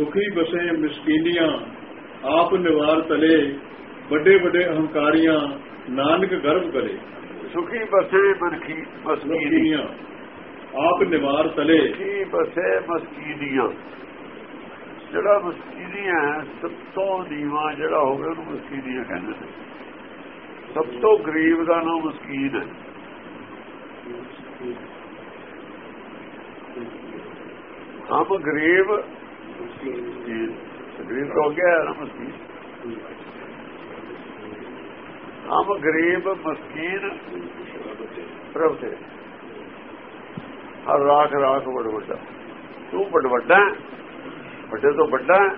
ਸੁਖੀ ਬਸੇ ਮਿਸਕੀਨੀਆਂ ਆਪ ਨਿਵਾਰ ਤਲੇ ਵੱਡੇ ਵੱਡੇ ਅਹੰਕਾਰੀਆਂ ਨਾਨਕ ਗਰਭ ਕਰੇ। ਸੁਖੀ ਬਸੇ ਮਸਕੀਨੀ ਮਿਸਕੀਨੀਆਂ। ਆਪ ਨਿਵਾਰ ਤਲੇ। ਸੁਖੀ ਬਸੇ ਮਸਕੀਨੀਆਂ। ਜਿਹੜਾ ਮਸਕੀਨੀ ਹੈ ਸਭ ਤੋਂ ਨੀਵਾ ਜਿਹੜਾ ਹੋਵੇ ਉਹਨੂੰ ਮਸਕੀਨੀਆਂ ਕਹਿੰਦੇ ਨੇ। ਸਭ ਤੋਂ ਗਰੀਬ ਦਾ ਨਾਮ ਮਸਕੀਨ ਹੈ। ਹਮ ਗਰੀਬ ਹੋ ਗਿਆ ਨਾ ਮਸਕੀਨ ਹਮ ਗਰੀਬ ਮਸਕੀਨ ਪ੍ਰਭ ਤੇ ਹਰ ਰਾਖ ਰਾਖ ਬੜ ਵੱਡਾ। ਤੂੰ ਵੱਡਾ ਹੈ, ਵੱਡੇ ਤੋਂ ਵੱਡਾ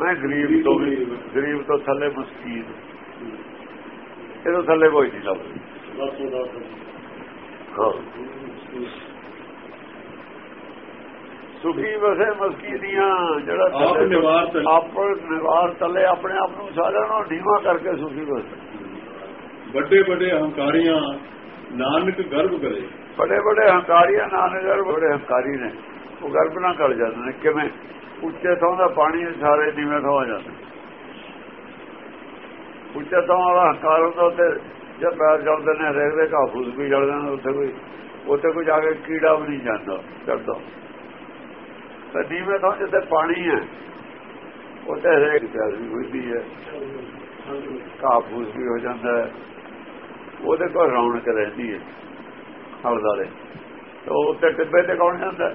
ਮੈਂ ਗਰੀਬ ਤੋਂ ਵੀ ਗਰੀਬ ਤੋਂ ਥੱਲੇ ਮਸਕੀਨ। ਇਹਦੇ ਥੱਲੇ ਕੋਈ ਨਹੀਂ ਲੱਭਦਾ। ਹਾਂ। ਸੁਖੀ ਵਸੇ ਮਸਕੀਨੀਆਂ ਜਿਹੜਾ ਆਪ ਥੱਲੇ- ਨਿਵਾਰ ਤਲੇ। ਆਪ ਨਿਵਾਰ ਤਲੇ ਆਪਣੇ ਆਪ ਨੂੰ ਸਾਰਿਆਂ ਨੂੰ ਢੀਵਾ ਕਰਕੇ ਸੁਖੀ ਵਸੇ। ਵੱਡੇ ਵੱਡੇ ਅਹੰਕਾਰੀਆਂ ਨਾਨਕ ਗਰਭ ਕਰੇ। ਬੜੇ ਬੜੇ ਹੰਕਾਰੀਆਂ ਨਾਨਕਰ ਬੜੇ ਹੰਕਾਰੀ ਨੇ। ਉਹ ਗਰਭ ਨਾਲ ਗਲ ਜਾਂਦੇ ਨੇ। ਕਿਵੇਂ? ਉੱਚੇ ਤੋਂ ਦਾ ਪਾਣੀ ਸਾਰੇ ਨੀਵੇਂ ਤੋਂ ਆ ਜਾਂਦਾ ਉੱਚੇ ਤੋਂ ਵਾਲਾ ਹੰਕਾਰ ਹੁੰਦਾ ਤੇ ਜਦ ਪੈਰ ਚੱਲਦੇ ਨੇ ਹਰੇਕ ਦੇ ਵੀ ਜਲ ਜਾਂਦੇ ਉੱਥੇ ਕੋਈ। ਉੱਥੇ ਕੋਈ ਜਾ ਕੇ ਕੀੜਾ ਵੀ ਨਹੀਂ ਜਾਂਦਾ ਚੜਦਾ ਤੇ ਨੀਵੇਂ ਤੋਂ ਜਿੱਥੇ ਪਾਣੀ ਹੈ, ਉੱਥੇ ਹਰੇਕ ਪਿਆਰ ਵੀ ਹੁੰਦੀ ਹੈ। ਕਾਫੂਸ ਵੀ ਹੋ ਜਾਂਦਾ ਉਹਦੇ ਕੋਲ ਰੌਣਕ ਰਹਿੰਦੀ ਹੈ ਹਲਦਾਰੇ ਤੇ ਉਹ ਉੱਤੇ ਟਿੱਬੇ ਤੇ ਕੌਣ ਜਾਂਦਾ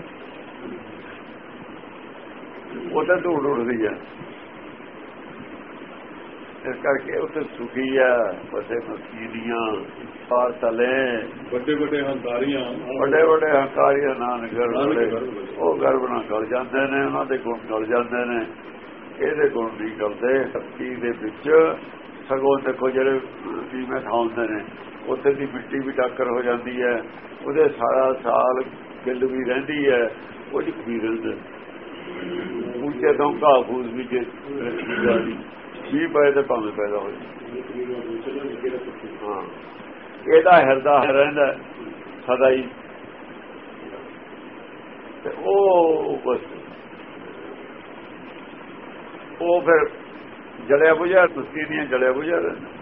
ਉੱਥੇ ਧੂੜ ਉੱਡਦੀ ਹੈ। ਇਸ ਕਰਕੇ ਉੱਥੇ ਸੁਖੀ ਆ ਬਸੇ ਮਸਕੀਨੀਆਂ ਪਾਰ ਤਲੇ ਵੱਡੇ ਵੱਡੇ ਅਹੰਕਾਰੀਆਂ ਵੱਡੇ ਵੱਡੇ ਹੰਕਾਰੀ ਨਾਨਕ। ਉਹ ਗਰਭ ਨਾਲ ਗਲ ਜਾਂਦੇ ਨੇ ਉਹਨਾਂ ਦੇ ਗੁਣ ਗਲ ਜਾਂਦੇ ਨੇ। ਇਹਦੇ ਗੁਣ ਨਹੀਂ ਗਲਦੇ। ਧਰਤੀ ਦੇ ਵਿੱਚ ਸਗੋਂ ਦੇਖੋ ਜਿਹੜੇ ਜੀਵੇਂ ਥਾਉਂਦੇ ਨੇ ਉੱਥੇ ਦੀ ਮਿੱਟੀ ਵੀ ਟੱਕਰ ਹੋ ਜਾਂਦੀ ਹੈ। ਉਹਦੇ ਸਾਰਾ ਸਾਲ ਗਿੱਲ ਵੀ ਰਹਿੰਦੀ ਹੈ ਉਹ ਚ ਵੀ ਰਹਿੰਦੇ। ਉੱਚੇ ਤੋਂ ਘਾਹ ਫੂਸ ਵੀ ਜੇ ਰੱਖੀ ਜਾਂਦੀ ਵੀ ਪਏ ਤੇ ਭਾਵੇਂ ਪੈਦਾ ਹੋ। ਜਾਏ ਹਾਂ ਇਹਦਾ ਹਿਰਦਾ ਰਹਿੰਦਾ ਸਦਾ ਹੀ। ਤੇ ਉਹ ਬਸ। ਉਹ ਫਿਰ ਜਲਿਆ ਬੁਝਿਆ ਮਸਕੀਨੀਆਂ ਜਲਿਆ ਬੁਝਿਆ ਰਹਿੰਦਾ